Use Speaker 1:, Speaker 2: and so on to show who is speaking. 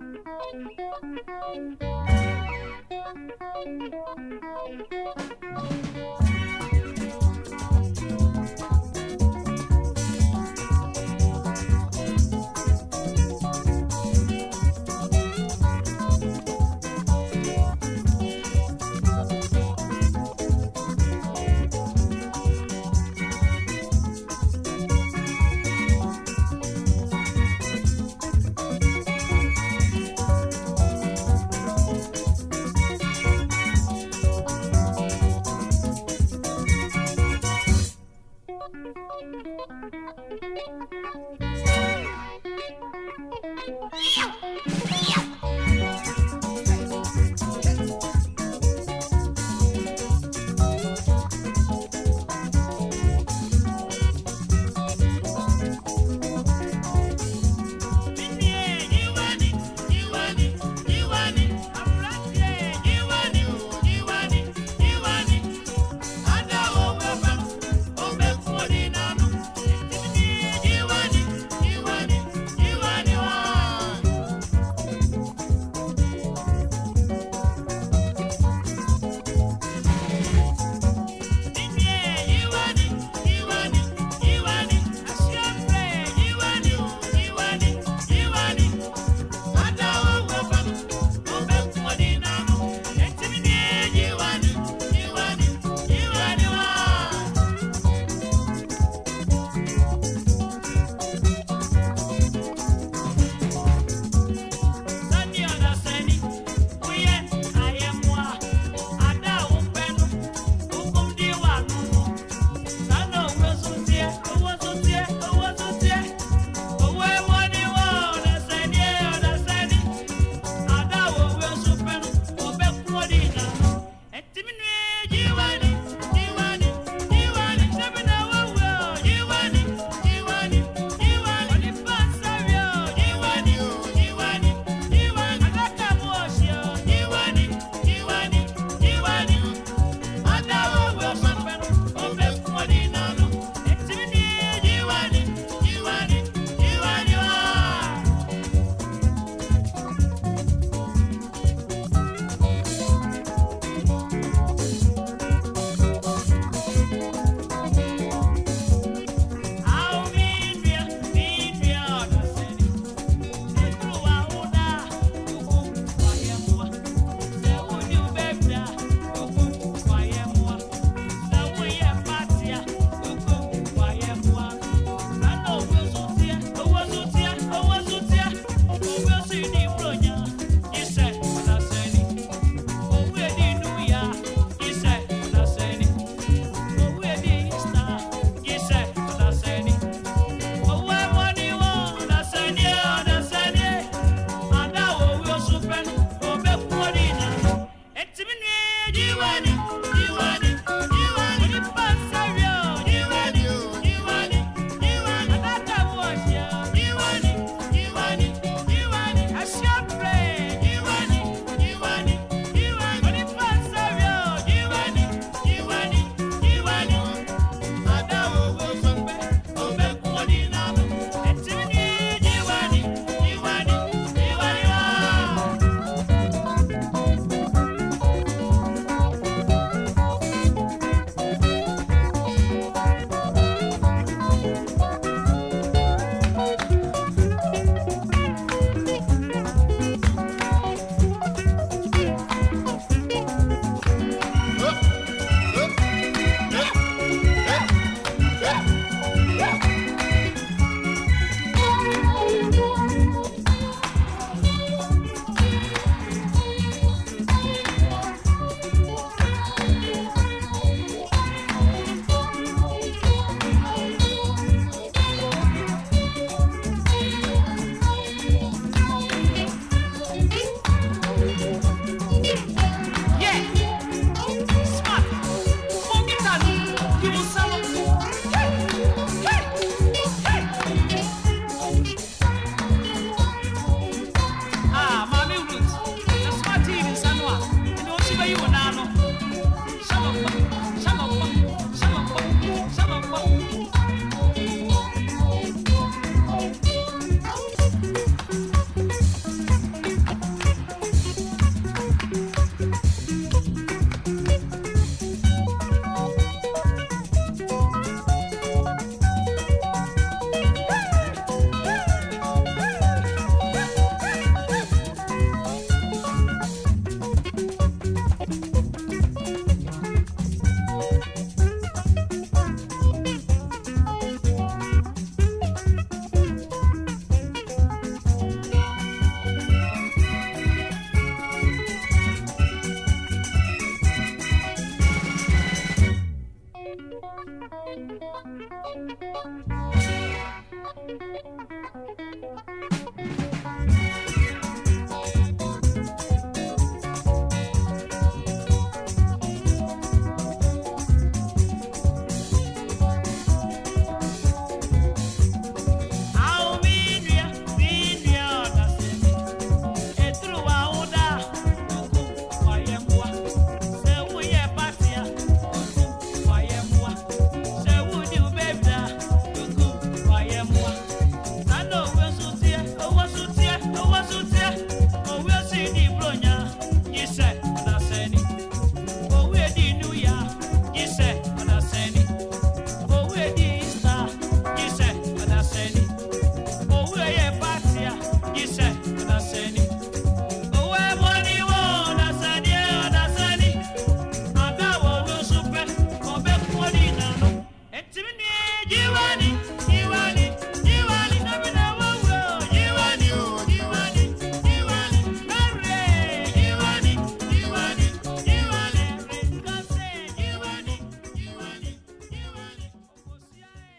Speaker 1: Música Yeah. Thank
Speaker 2: you. you say?